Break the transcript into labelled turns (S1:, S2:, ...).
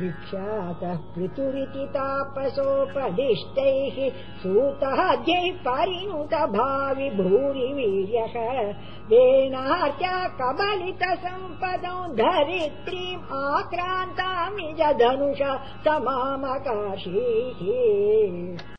S1: विख्यातः पृथुरिति तापसोपदिष्टैः सूतः द्यैः परिणुत भावि भूरि वीर्यः वेणार्त्या कबलित सम्पदौ धरित्रीम् आक्रान्तामि जधनुष तमामकाशीः